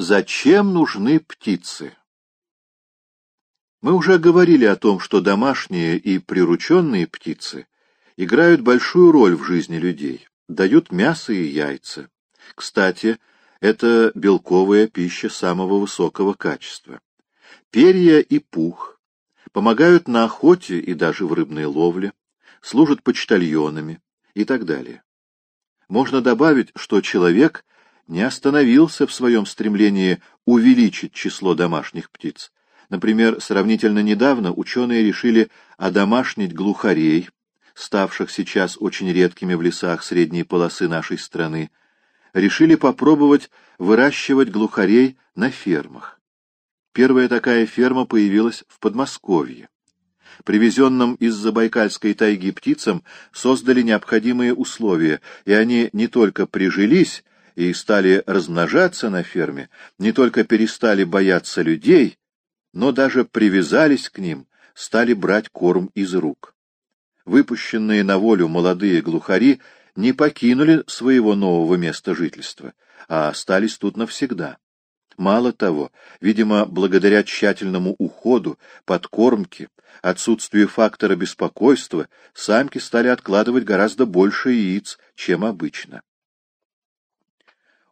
Зачем нужны птицы? Мы уже говорили о том, что домашние и прирученные птицы играют большую роль в жизни людей, дают мясо и яйца. Кстати, это белковая пища самого высокого качества. Перья и пух помогают на охоте и даже в рыбной ловле, служат почтальонами и так далее. Можно добавить, что человек не остановился в своем стремлении увеличить число домашних птиц. Например, сравнительно недавно ученые решили одомашнить глухарей, ставших сейчас очень редкими в лесах средней полосы нашей страны, решили попробовать выращивать глухарей на фермах. Первая такая ферма появилась в Подмосковье. Привезенным из Забайкальской тайги птицам создали необходимые условия, и они не только прижились и стали размножаться на ферме, не только перестали бояться людей, но даже привязались к ним, стали брать корм из рук. Выпущенные на волю молодые глухари не покинули своего нового места жительства, а остались тут навсегда. Мало того, видимо, благодаря тщательному уходу, подкормке, отсутствию фактора беспокойства, самки стали откладывать гораздо больше яиц, чем обычно.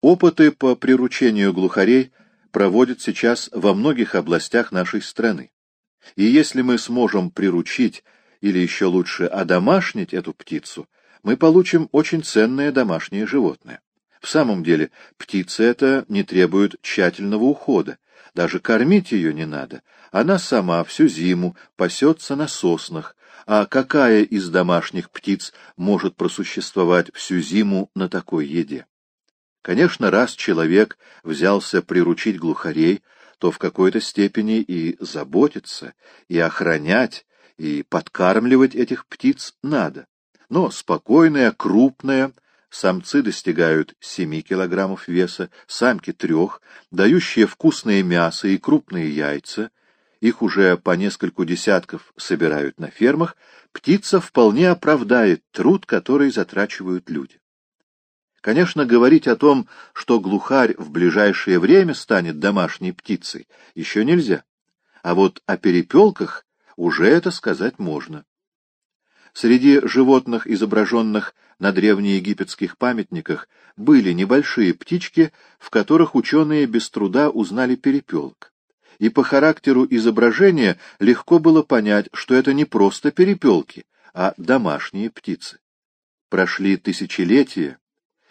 Опыты по приручению глухарей проводят сейчас во многих областях нашей страны. И если мы сможем приручить, или еще лучше одомашнить эту птицу, мы получим очень ценное домашнее животное. В самом деле, птица эта не требует тщательного ухода, даже кормить ее не надо. Она сама всю зиму пасется на соснах, а какая из домашних птиц может просуществовать всю зиму на такой еде? Конечно, раз человек взялся приручить глухарей, то в какой-то степени и заботиться, и охранять, и подкармливать этих птиц надо. Но спокойная, крупная, самцы достигают 7 килограммов веса, самки трех, дающие вкусное мясо и крупные яйца, их уже по нескольку десятков собирают на фермах, птица вполне оправдает труд, который затрачивают люди. Конечно, говорить о том, что глухарь в ближайшее время станет домашней птицей, еще нельзя. А вот о перепелках уже это сказать можно. Среди животных, изображенных на древнеегипетских памятниках, были небольшие птички, в которых ученые без труда узнали перепелок. И по характеру изображения легко было понять, что это не просто перепелки, а домашние птицы. Прошли тысячелетия,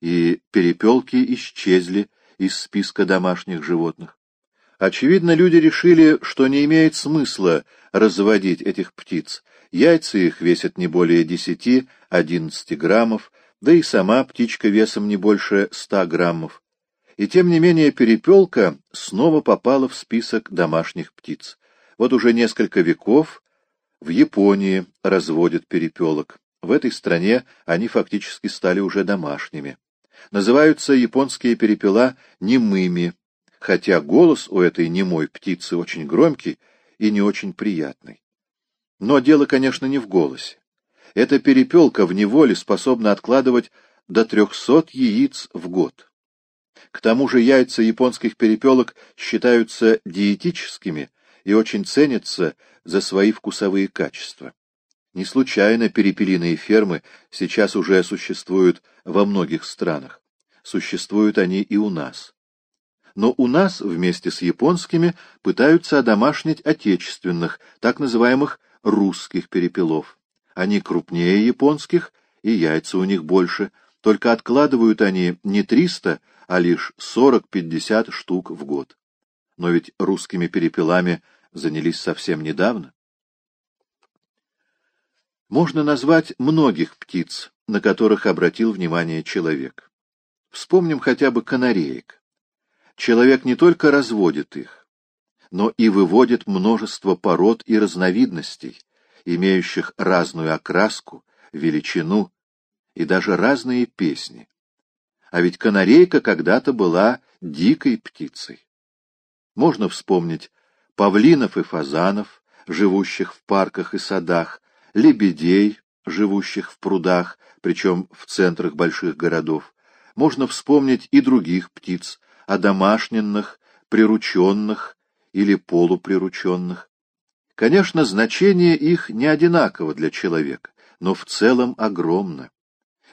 и перепелки исчезли из списка домашних животных. Очевидно, люди решили, что не имеет смысла разводить этих птиц. Яйца их весят не более 10-11 граммов, да и сама птичка весом не больше 100 граммов. И тем не менее перепелка снова попала в список домашних птиц. Вот уже несколько веков в Японии разводят перепелок. В этой стране они фактически стали уже домашними. Называются японские перепела немыми, хотя голос у этой немой птицы очень громкий и не очень приятный. Но дело, конечно, не в голосе. Эта перепелка в неволе способна откладывать до трехсот яиц в год. К тому же яйца японских перепелок считаются диетическими и очень ценятся за свои вкусовые качества. Не случайно перепелиные фермы сейчас уже существуют во многих странах. Существуют они и у нас. Но у нас вместе с японскими пытаются одомашнить отечественных, так называемых русских перепелов. Они крупнее японских, и яйца у них больше, только откладывают они не 300, а лишь 40-50 штук в год. Но ведь русскими перепелами занялись совсем недавно. Можно назвать многих птиц, на которых обратил внимание человек. Вспомним хотя бы канареек. Человек не только разводит их, но и выводит множество пород и разновидностей, имеющих разную окраску, величину и даже разные песни. А ведь канарейка когда-то была дикой птицей. Можно вспомнить павлинов и фазанов, живущих в парках и садах, лебедей, живущих в прудах, причем в центрах больших городов. Можно вспомнить и других птиц, одомашненных, прирученных или полуприрученных. Конечно, значение их не одинаково для человека, но в целом огромно.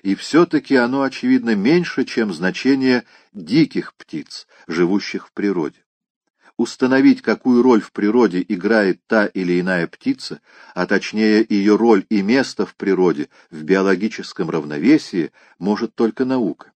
И все-таки оно, очевидно, меньше, чем значение диких птиц, живущих в природе. Установить, какую роль в природе играет та или иная птица, а точнее ее роль и место в природе, в биологическом равновесии, может только наука.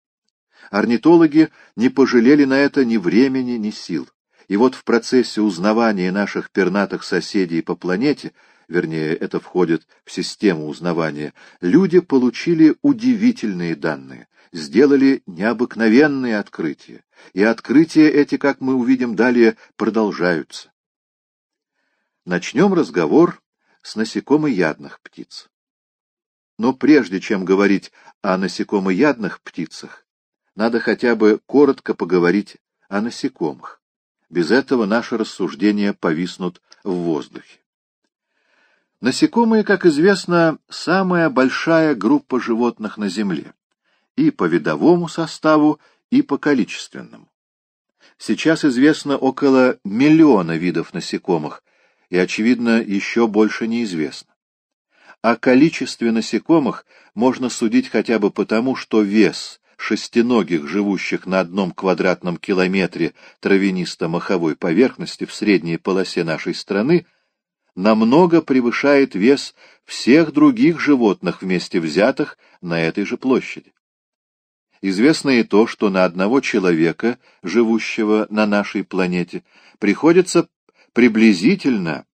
Орнитологи не пожалели на это ни времени, ни сил. И вот в процессе узнавания наших пернатых соседей по планете, вернее, это входит в систему узнавания, люди получили удивительные данные, сделали необыкновенные открытия. И открытия эти, как мы увидим далее, продолжаются. Начнем разговор с насекомоядных птиц. Но прежде чем говорить о насекомоядных птицах, надо хотя бы коротко поговорить о насекомых. Без этого наши рассуждения повиснут в воздухе. Насекомые, как известно, самая большая группа животных на Земле, и по видовому составу, и по количественному. Сейчас известно около миллиона видов насекомых, и, очевидно, еще больше неизвестно. О количестве насекомых можно судить хотя бы потому, что вес шестиногих, живущих на одном квадратном километре травянисто-маховой поверхности в средней полосе нашей страны, намного превышает вес всех других животных вместе взятых на этой же площади. Известно и то, что на одного человека, живущего на нашей планете, приходится приблизительно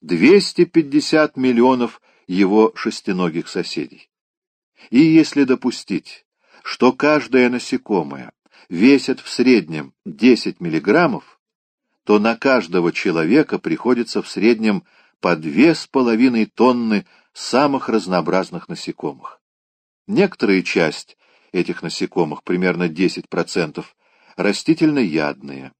250 миллионов его шестиногих соседей. И если допустить, что каждое насекомое весит в среднем 10 миллиграммов, то на каждого человека приходится в среднем по две с половиной тонны самых разнообразных насекомых. Некоторая часть этих насекомых, примерно 10%, растительноядные.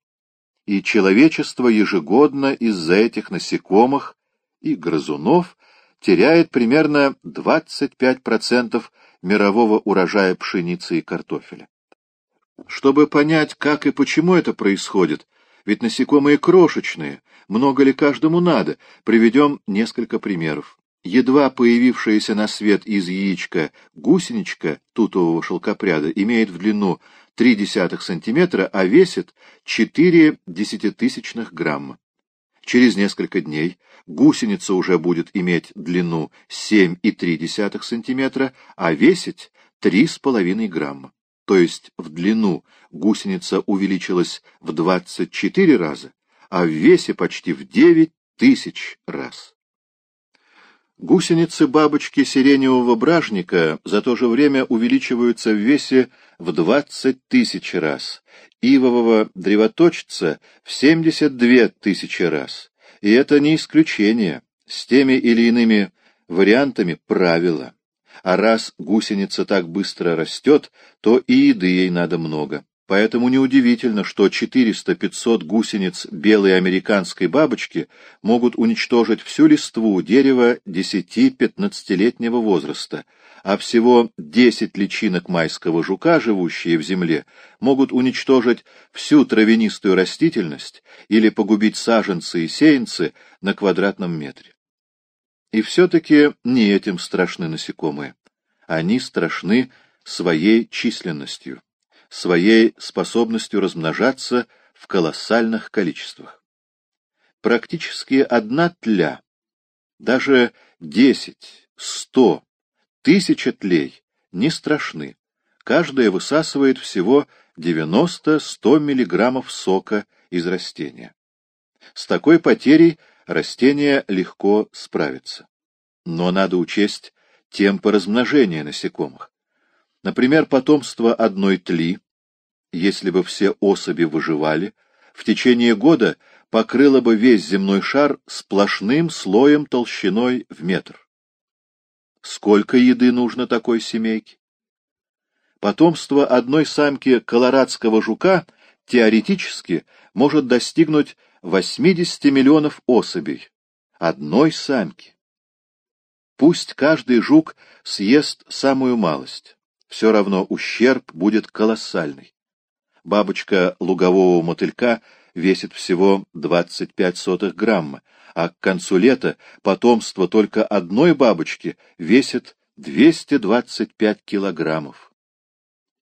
И человечество ежегодно из-за этих насекомых и грызунов теряет примерно 25% мирового урожая пшеницы и картофеля. Чтобы понять, как и почему это происходит, ведь насекомые крошечные, много ли каждому надо, приведем несколько примеров едва появившаяся на свет из яичка гусеничка тутового шелкопряда имеет в длину 0,3 см, а весит 4 десятитысячных грамма. Через несколько дней гусеница уже будет иметь длину 7,3 см, а весить 3,5 грамма. То есть в длину гусеница увеличилась в 24 раза, а в весе почти в 9 тысяч раз. Гусеницы бабочки сиреневого бражника за то же время увеличиваются в весе в 20 тысяч раз, ивового древоточца в 72 тысячи раз. И это не исключение, с теми или иными вариантами правила. А раз гусеница так быстро растет, то и еды ей надо много. Поэтому неудивительно, что 400-500 гусениц белой американской бабочки могут уничтожить всю листву дерева 10-15-летнего возраста, а всего 10 личинок майского жука, живущие в земле, могут уничтожить всю травянистую растительность или погубить саженцы и сеянцы на квадратном метре. И все-таки не этим страшны насекомые. Они страшны своей численностью своей способностью размножаться в колоссальных количествах. Практически одна тля, даже десять, сто, тысяча тлей не страшны. Каждая высасывает всего 90-100 миллиграммов сока из растения. С такой потерей растение легко справится. Но надо учесть темпы размножения насекомых. Например, потомство одной тли, если бы все особи выживали, в течение года покрыло бы весь земной шар сплошным слоем толщиной в метр. Сколько еды нужно такой семейке? Потомство одной самки колорадского жука теоретически может достигнуть 80 миллионов особей, одной самки. Пусть каждый жук съест самую малость все равно ущерб будет колоссальный. Бабочка лугового мотылька весит всего 25 грамма, а к концу лета потомство только одной бабочки весит 225 килограммов.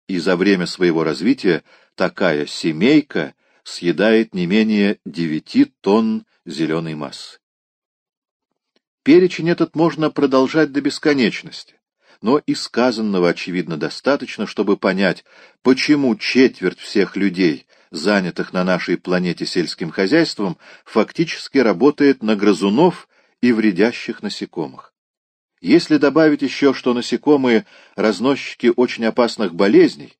И за время своего развития такая семейка съедает не менее 9 тонн зеленой массы. Перечень этот можно продолжать до бесконечности, но и сказанного, очевидно, достаточно, чтобы понять, почему четверть всех людей, занятых на нашей планете сельским хозяйством, фактически работает на грызунов и вредящих насекомых. Если добавить еще, что насекомые — разносчики очень опасных болезней,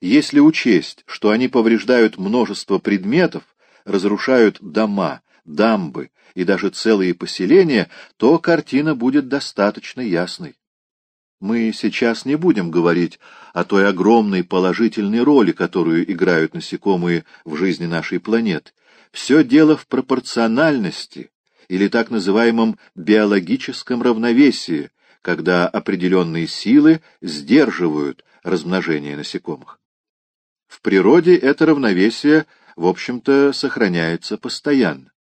если учесть, что они повреждают множество предметов, разрушают дома, дамбы и даже целые поселения, то картина будет достаточно ясной. Мы сейчас не будем говорить о той огромной положительной роли, которую играют насекомые в жизни нашей планеты. Все дело в пропорциональности или так называемом биологическом равновесии, когда определенные силы сдерживают размножение насекомых. В природе это равновесие, в общем-то, сохраняется постоянно.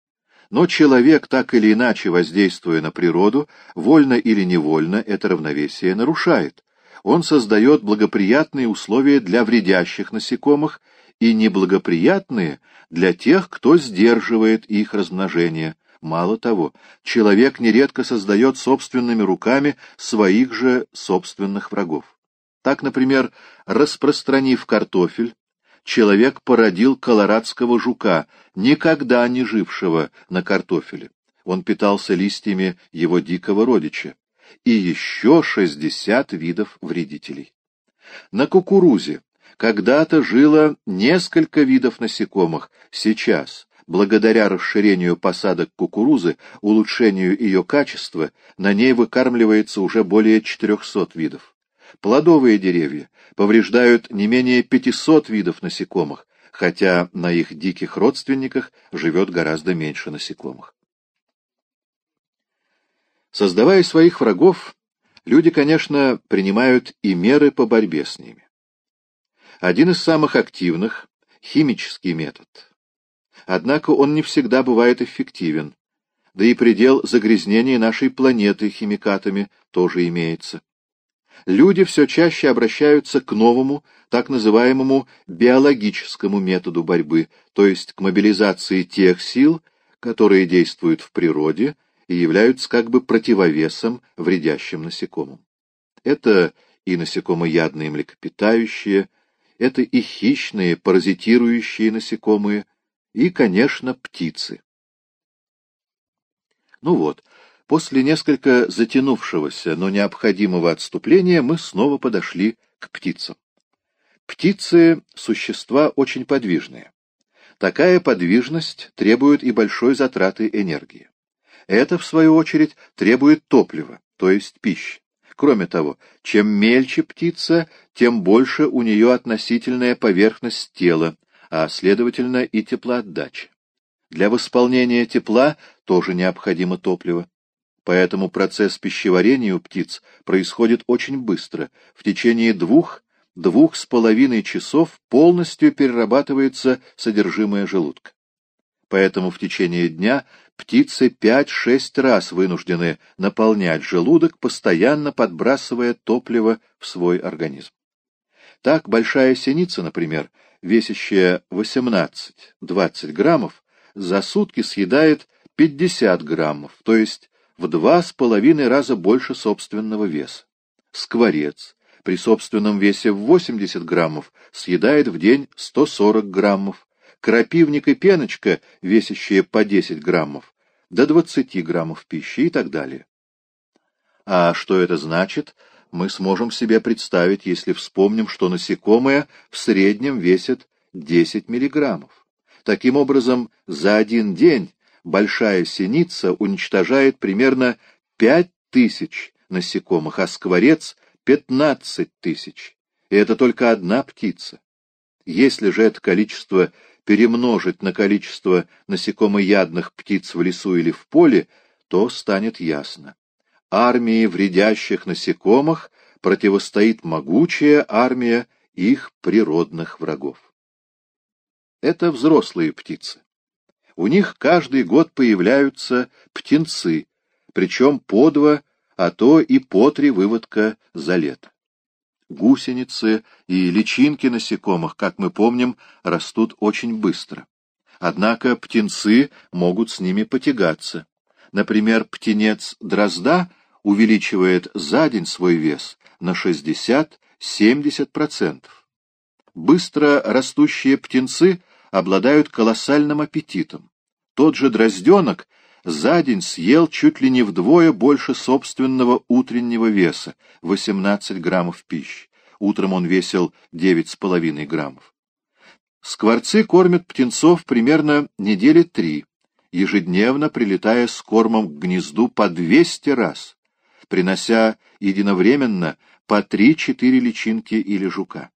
Но человек, так или иначе воздействуя на природу, вольно или невольно это равновесие нарушает. Он создает благоприятные условия для вредящих насекомых и неблагоприятные для тех, кто сдерживает их размножение. Мало того, человек нередко создает собственными руками своих же собственных врагов. Так, например, распространив картофель, человек породил колорадского жука, никогда не жившего на картофеле. Он питался листьями его дикого родича. И еще шестьдесят видов вредителей. На кукурузе когда-то жило несколько видов насекомых, сейчас, благодаря расширению посадок кукурузы, улучшению ее качества, на ней выкармливается уже более 400 видов. Плодовые деревья повреждают не менее 500 видов насекомых, хотя на их диких родственниках живет гораздо меньше насекомых. Создавая своих врагов, люди, конечно, принимают и меры по борьбе с ними. Один из самых активных — химический метод. Однако он не всегда бывает эффективен, да и предел загрязнения нашей планеты химикатами тоже имеется люди все чаще обращаются к новому, так называемому биологическому методу борьбы, то есть к мобилизации тех сил, которые действуют в природе и являются как бы противовесом вредящим насекомым. Это и насекомоядные млекопитающие, это и хищные, паразитирующие насекомые, и, конечно, птицы. Ну вот, После несколько затянувшегося, но необходимого отступления мы снова подошли к птицам. Птицы — существа очень подвижные. Такая подвижность требует и большой затраты энергии. Это, в свою очередь, требует топлива, то есть пищи. Кроме того, чем мельче птица, тем больше у нее относительная поверхность тела, а, следовательно, и теплоотдача. Для восполнения тепла тоже необходимо топливо. Поэтому процесс пищеварения у птиц происходит очень быстро. В течение двух, двух с половиной часов полностью перерабатывается содержимое желудка. Поэтому в течение дня птицы пять-шесть раз вынуждены наполнять желудок, постоянно подбрасывая топливо в свой организм. Так большая синица, например, весящая 18-20 граммов, за сутки съедает 50 граммов, то есть в два с половиной раза больше собственного веса. Скворец при собственном весе в 80 граммов съедает в день 140 граммов. Крапивник и пеночка, весящие по 10 граммов, до 20 граммов пищи и так далее. А что это значит, мы сможем себе представить, если вспомним, что насекомое в среднем весит 10 миллиграммов. Таким образом, за один день большая синица уничтожает примерно пять тысяч насекомых, а скворец — пятнадцать тысяч. И это только одна птица. Если же это количество перемножить на количество насекомоядных птиц в лесу или в поле, то станет ясно. Армии вредящих насекомых противостоит могучая армия их природных врагов. — это взрослые птицы. У них каждый год появляются птенцы, причем по два, а то и по три выводка за лето. Гусеницы и личинки насекомых, как мы помним, растут очень быстро. Однако птенцы могут с ними потягаться. Например, птенец дрозда увеличивает за день свой вес на 60-70%. Быстро растущие птенцы обладают колоссальным аппетитом. Тот же дрозденок за день съел чуть ли не вдвое больше собственного утреннего веса — 18 граммов пищи. Утром он весил 9,5 граммов. Скворцы кормят птенцов примерно недели три, ежедневно прилетая с кормом к гнезду по 200 раз, принося единовременно по 3-4 личинки или жука.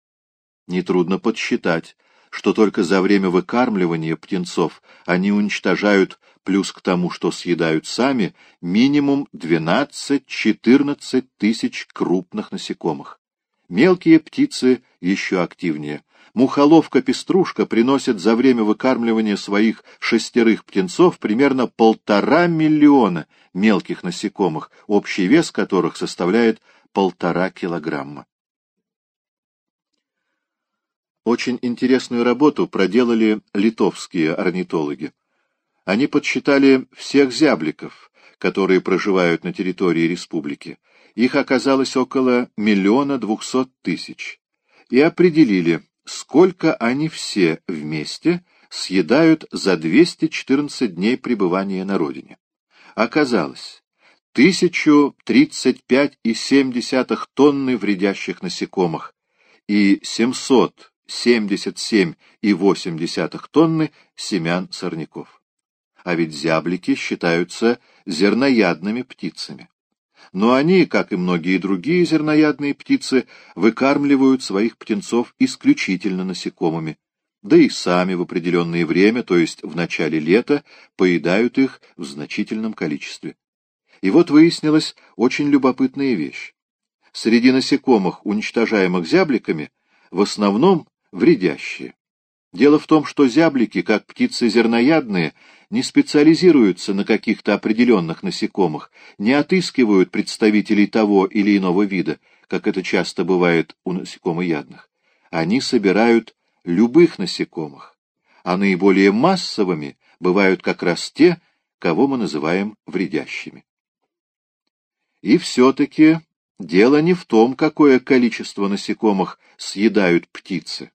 Нетрудно подсчитать, что только за время выкармливания птенцов они уничтожают, плюс к тому, что съедают сами, минимум 12-14 тысяч крупных насекомых. Мелкие птицы еще активнее. Мухоловка-пеструшка приносит за время выкармливания своих шестерых птенцов примерно полтора миллиона мелких насекомых, общий вес которых составляет полтора килограмма. Очень интересную работу проделали литовские орнитологи. Они подсчитали всех зябликов, которые проживают на территории республики. Их оказалось около миллиона двухсот тысяч. И определили, сколько они все вместе съедают за 214 дней пребывания на родине. Оказалось, 1035,7 тонны вредящих насекомых и 700 77,8 тонны семян сорняков. А ведь зяблики считаются зерноядными птицами. Но они, как и многие другие зерноядные птицы, выкармливают своих птенцов исключительно насекомыми, да и сами в определенное время, то есть в начале лета, поедают их в значительном количестве. И вот выяснилась очень любопытная вещь. Среди насекомых, уничтожаемых зябликами, в основном вредящие. Дело в том, что зяблики, как птицы зерноядные, не специализируются на каких-то определенных насекомых, не отыскивают представителей того или иного вида, как это часто бывает у насекомоядных. Они собирают любых насекомых, а наиболее массовыми бывают как раз те, кого мы называем вредящими. И все-таки дело не в том, какое количество насекомых съедают птицы,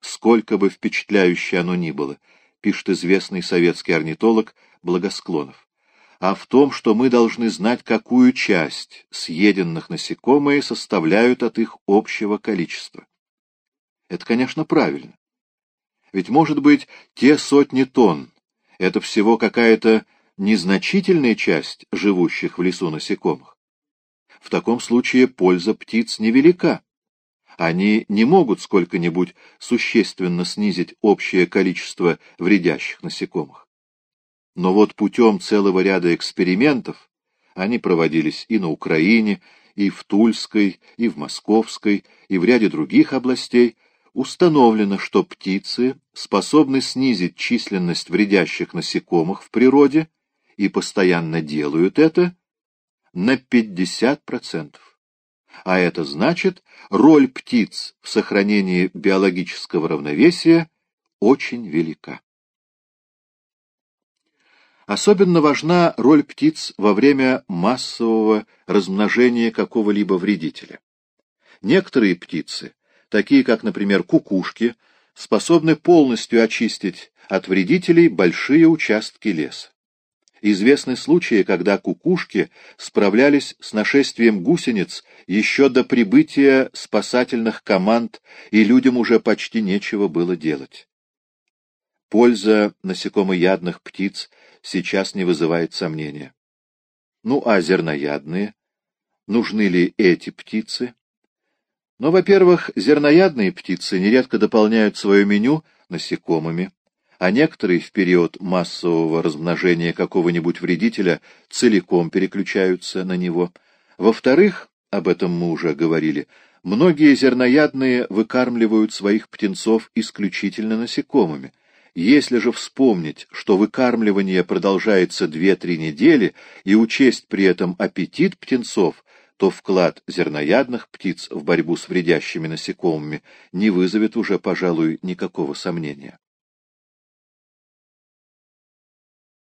сколько бы впечатляюще оно ни было, пишет известный советский орнитолог Благосклонов, а в том, что мы должны знать, какую часть съеденных насекомые составляют от их общего количества. Это, конечно, правильно. Ведь, может быть, те сотни тонн — это всего какая-то незначительная часть живущих в лесу насекомых. В таком случае польза птиц невелика они не могут сколько-нибудь существенно снизить общее количество вредящих насекомых. Но вот путем целого ряда экспериментов, они проводились и на Украине, и в Тульской, и в Московской, и в ряде других областей, установлено, что птицы способны снизить численность вредящих насекомых в природе и постоянно делают это на 50%. А это значит, роль птиц в сохранении биологического равновесия очень велика. Особенно важна роль птиц во время массового размножения какого-либо вредителя. Некоторые птицы, такие как, например, кукушки, способны полностью очистить от вредителей большие участки леса. Известны случаи, когда кукушки справлялись с нашествием гусениц еще до прибытия спасательных команд, и людям уже почти нечего было делать. Польза насекомоядных птиц сейчас не вызывает сомнения. Ну а зерноядные? Нужны ли эти птицы? Но, ну, во-первых, зерноядные птицы нередко дополняют свое меню насекомыми а некоторые в период массового размножения какого-нибудь вредителя целиком переключаются на него. Во-вторых, об этом мы уже говорили, многие зерноядные выкармливают своих птенцов исключительно насекомыми, Если же вспомнить, что выкармливание продолжается 2-3 недели, и учесть при этом аппетит птенцов, то вклад зерноядных птиц в борьбу с вредящими насекомыми не вызовет уже, пожалуй, никакого сомнения.